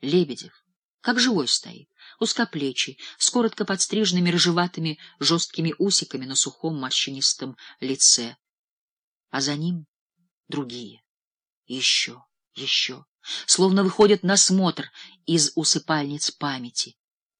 Лебедев, как живой стоит, узкоплечий, с коротко подстриженными рыжеватыми жесткими усиками на сухом морщинистом лице. А за ним другие. Еще, еще. Словно выходят на смотр из усыпальниц памяти.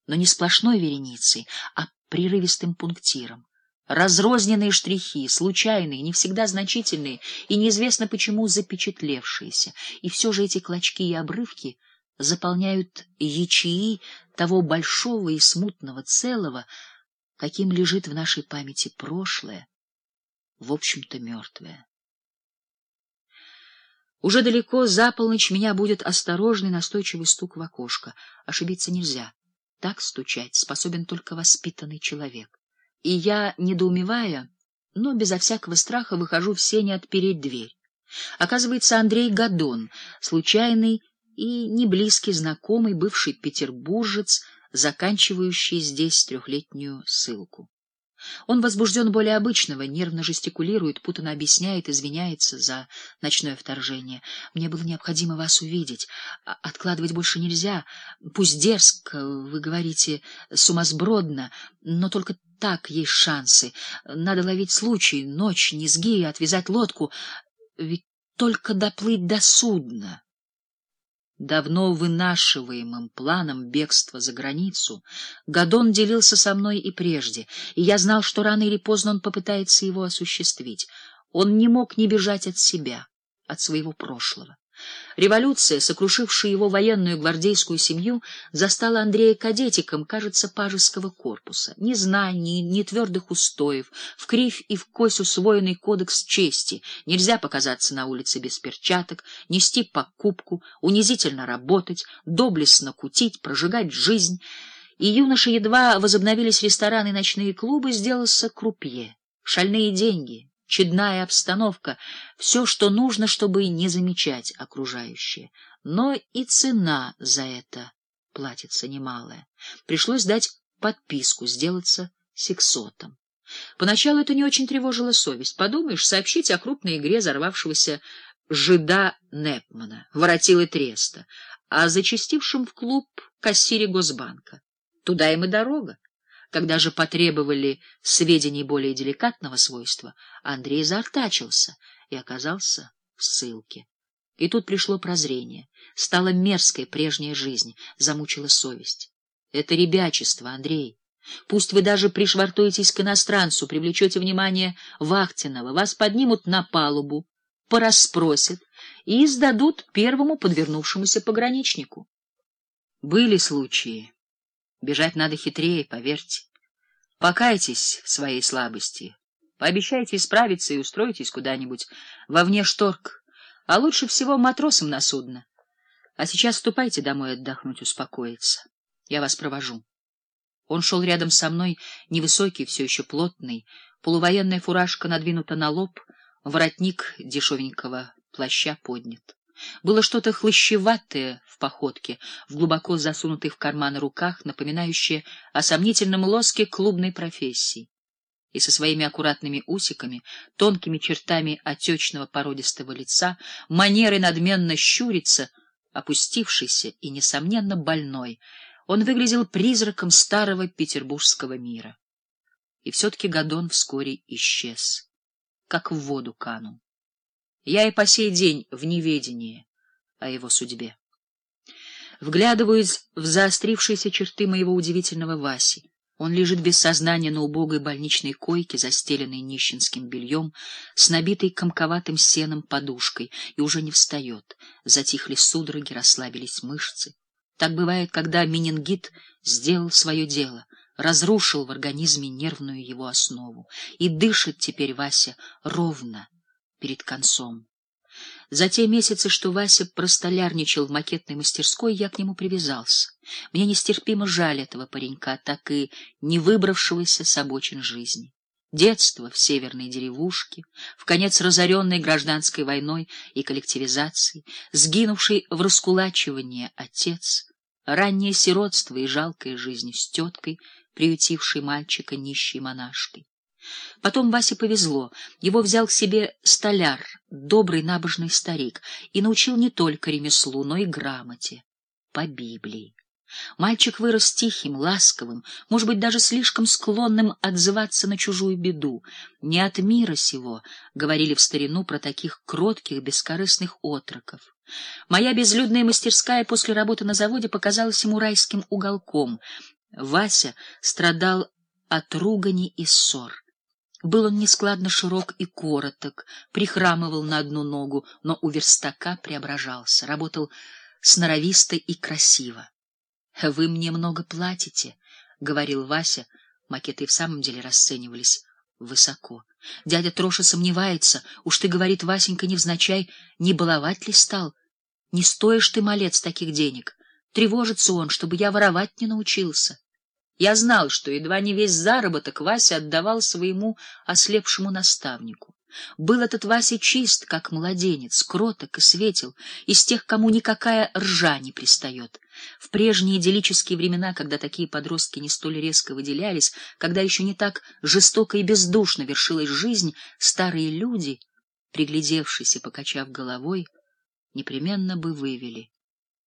Но не сплошной вереницей, а прерывистым пунктиром. Разрозненные штрихи, случайные, не всегда значительные и неизвестно почему запечатлевшиеся. И все же эти клочки и обрывки заполняют ячеи того большого и смутного целого, каким лежит в нашей памяти прошлое, в общем-то мертвое. Уже далеко за полночь меня будет осторожный настойчивый стук в окошко. Ошибиться нельзя. Так стучать способен только воспитанный человек. И я, недоумевая, но безо всякого страха выхожу в сени отпереть дверь. Оказывается, Андрей Гадон, случайный и неблизкий знакомый, бывший петербуржец, заканчивающий здесь трехлетнюю ссылку. Он возбужден более обычного, нервно жестикулирует, путано объясняет, извиняется за ночное вторжение. Мне было необходимо вас увидеть. А, откладывать больше нельзя. Пусть дерзко, вы говорите, сумасбродно, но только так есть шансы. Надо ловить случай, ночь, низги, отвязать лодку. Ведь только доплыть до судна давно вынашиваемым планом бегства за границу, Гадон делился со мной и прежде, и я знал, что рано или поздно он попытается его осуществить. Он не мог не бежать от себя, от своего прошлого. Революция, сокрушившая его военную гвардейскую семью, застала Андрея кадетиком, кажется, пажеского корпуса. Ни знаний, ни твердых устоев, в кривь и в кось усвоенный кодекс чести. Нельзя показаться на улице без перчаток, нести покупку, унизительно работать, доблестно кутить, прожигать жизнь. И юноши едва возобновились рестораны и ночные клубы, сделался крупье. Шальные деньги, чудная обстановка, все, что нужно, чтобы не замечать окружающее. Но и цена за это платится немалая. Пришлось дать подписку, сделаться сексотом. Поначалу это не очень тревожило совесть. Подумаешь, сообщить о крупной игре взорвавшегося жида Непмана, воротилы треста, о зачастившем в клуб кассире Госбанка. Туда им и дорога. Когда же потребовали сведений более деликатного свойства, Андрей заортачился и оказался в ссылке. И тут пришло прозрение. Стала мерзкой прежняя жизнь, замучила совесть. Это ребячество, Андрей. Пусть вы даже пришвартуетесь к иностранцу, привлечете внимание Вахтинова, вас поднимут на палубу, порасспросят и сдадут первому подвернувшемуся пограничнику. Были случаи. Бежать надо хитрее, поверьте. Покайтесь в своей слабости. Пообещайте исправиться и устроитесь куда-нибудь во внешторг, а лучше всего матросом на судно. А сейчас ступайте домой отдохнуть, успокоиться. Я вас провожу. Он шел рядом со мной, невысокий, все еще плотный, полувоенная фуражка надвинута на лоб, воротник дешевенького плаща поднят. Было что-то хлыщеватое в походке, в глубоко засунутых в карманы руках, напоминающее о сомнительном лоске клубной профессии. И со своими аккуратными усиками, тонкими чертами отечного породистого лица, манерой надменно щуриться, опустившийся и, несомненно, больной, он выглядел призраком старого петербургского мира. И все-таки Гадон вскоре исчез, как в воду канул. Я и по сей день в неведении о его судьбе. Вглядываюсь в заострившиеся черты моего удивительного Васи. Он лежит без сознания на убогой больничной койке, застеленной нищенским бельем, с набитой комковатым сеном подушкой, и уже не встает. Затихли судороги, расслабились мышцы. Так бывает, когда менингит сделал свое дело, разрушил в организме нервную его основу, и дышит теперь Вася ровно, перед концом. За те месяцы, что Вася простолярничал в макетной мастерской, я к нему привязался. Мне нестерпимо жаль этого паренька, так и не выбравшегося с обочин жизни. Детство в северной деревушке, в конец разоренной гражданской войной и коллективизацией, сгинувший в раскулачивании отец, раннее сиротство и жалкая жизнь с теткой, приютившей мальчика нищей монашкой. Потом Васе повезло. Его взял к себе столяр, добрый набожный старик, и научил не только ремеслу, но и грамоте. по Библии. Мальчик вырос тихим, ласковым, может быть, даже слишком склонным отзываться на чужую беду. Не от мира сего, говорили в старину про таких кротких, бескорыстных отроков. Моя безлюдная мастерская после работы на заводе показалась ему райским уголком. Вася страдал от ругани и ссор. Был он нескладно широк и короток, прихрамывал на одну ногу, но у верстака преображался, работал сноровисто и красиво. — Вы мне много платите, — говорил Вася. Макеты в самом деле расценивались высоко. Дядя Троша сомневается. Уж ты, говорит Васенька, невзначай, не баловать ли стал? Не стоишь ты, малец, таких денег. Тревожится он, чтобы я воровать не научился. Я знал, что едва не весь заработок Вася отдавал своему ослепшему наставнику. Был этот Вася чист, как младенец, кроток и светел, из тех, кому никакая ржа не пристает. В прежние идиллические времена, когда такие подростки не столь резко выделялись, когда еще не так жестоко и бездушно вершилась жизнь, старые люди, приглядевшись и покачав головой, непременно бы вывели